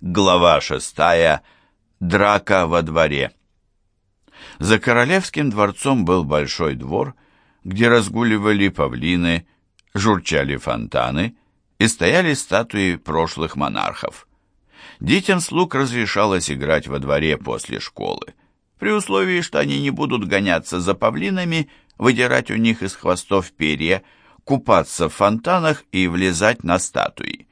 Глава шестая. Драка во дворе. За королевским дворцом был большой двор, где разгуливали павлины, журчали фонтаны и стояли статуи прошлых монархов. Детям слуг разрешалось играть во дворе после школы, при условии, что они не будут гоняться за павлинами, выдирать у них из хвостов перья, купаться в фонтанах и влезать на статуи.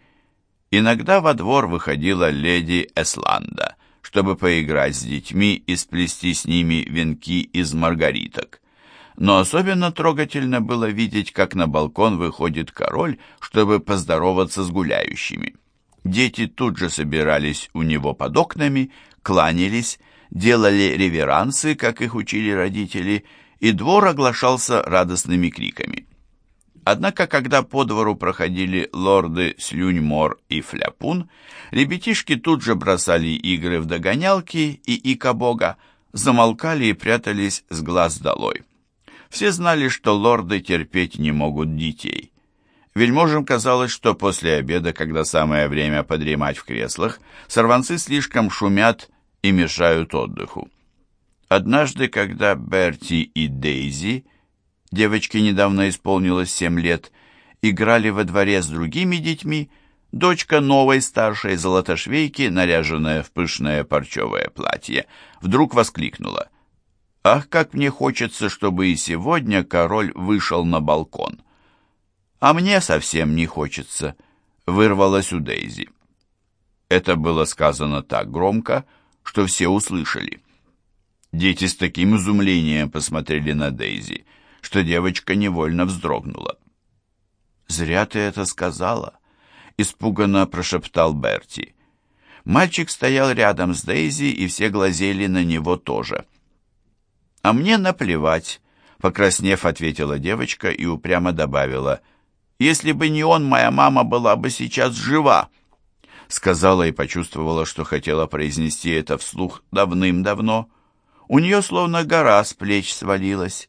Иногда во двор выходила леди Эсланда, чтобы поиграть с детьми и сплести с ними венки из маргариток. Но особенно трогательно было видеть, как на балкон выходит король, чтобы поздороваться с гуляющими. Дети тут же собирались у него под окнами, кланялись, делали реверансы, как их учили родители, и двор оглашался радостными криками. Однако, когда по двору проходили лорды Слюньмор и Фляпун, ребятишки тут же бросали игры в догонялки и ика-бога, замолкали и прятались с глаз долой. Все знали, что лорды терпеть не могут детей. Вельможам казалось, что после обеда, когда самое время подремать в креслах, сорванцы слишком шумят и мешают отдыху. Однажды, когда Берти и Дейзи – девочке недавно исполнилось семь лет, играли во дворе с другими детьми, дочка новой старшей золотошвейки, наряженная в пышное парчевое платье, вдруг воскликнула. «Ах, как мне хочется, чтобы и сегодня король вышел на балкон!» «А мне совсем не хочется», — вырвалась у Дейзи. Это было сказано так громко, что все услышали. Дети с таким изумлением посмотрели на Дейзи — что девочка невольно вздрогнула. «Зря ты это сказала», — испуганно прошептал Берти. Мальчик стоял рядом с Дейзи, и все глазели на него тоже. «А мне наплевать», — покраснев, ответила девочка и упрямо добавила. «Если бы не он, моя мама была бы сейчас жива», — сказала и почувствовала, что хотела произнести это вслух давным-давно. У нее словно гора с плеч свалилась.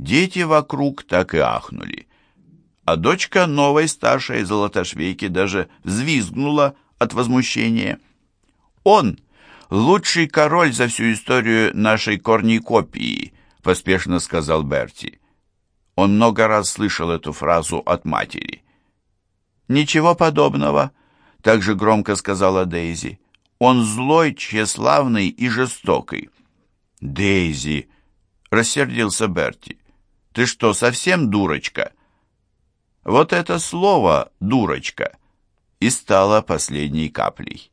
Дети вокруг так и ахнули. А дочка новой старшей золотошвейки даже взвизгнула от возмущения. «Он — лучший король за всю историю нашей корникопии», — поспешно сказал Берти. Он много раз слышал эту фразу от матери. «Ничего подобного», — также громко сказала Дейзи. «Он злой, тщеславный и жестокий». «Дейзи!» — рассердился Берти. Ты что, совсем дурочка? Вот это слово «дурочка» и стало последней каплей.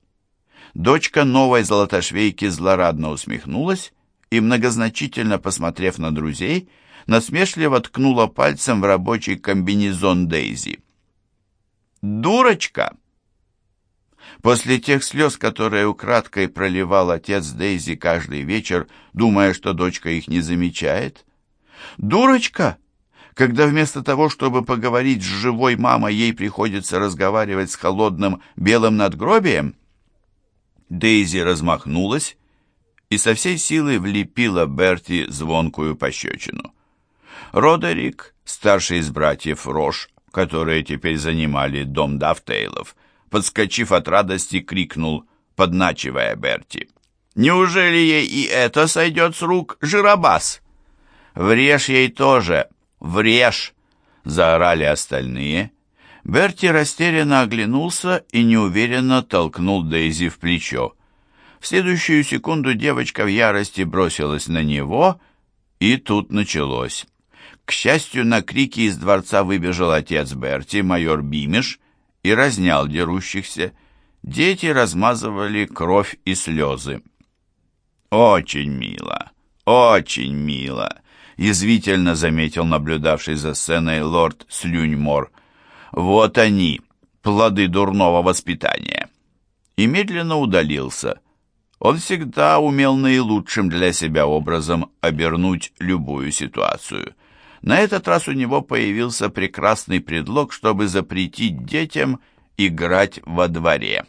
Дочка новой золотошвейки злорадно усмехнулась и, многозначительно посмотрев на друзей, насмешливо ткнула пальцем в рабочий комбинезон Дейзи. «Дурочка!» После тех слез, которые украдкой проливал отец Дейзи каждый вечер, думая, что дочка их не замечает, Дурочка, когда вместо того, чтобы поговорить с живой мамой, ей приходится разговаривать с холодным белым надгробием? Дейзи размахнулась и со всей силы влепила Берти звонкую пощечину. Родерик, старший из братьев Рош, которые теперь занимали дом Дафтейлов, подскочив от радости, крикнул, подначивая Берти. «Неужели ей и это сойдет с рук, Жиробас?» «Врежь ей тоже! Врежь!» — заорали остальные. Берти растерянно оглянулся и неуверенно толкнул Дейзи в плечо. В следующую секунду девочка в ярости бросилась на него, и тут началось. К счастью, на крики из дворца выбежал отец Берти, майор Бимиш, и разнял дерущихся. Дети размазывали кровь и слезы. «Очень мило, очень мило!» Язвительно заметил наблюдавший за сценой лорд Слюньмор. «Вот они, плоды дурного воспитания!» И медленно удалился. Он всегда умел наилучшим для себя образом обернуть любую ситуацию. На этот раз у него появился прекрасный предлог, чтобы запретить детям играть во дворе.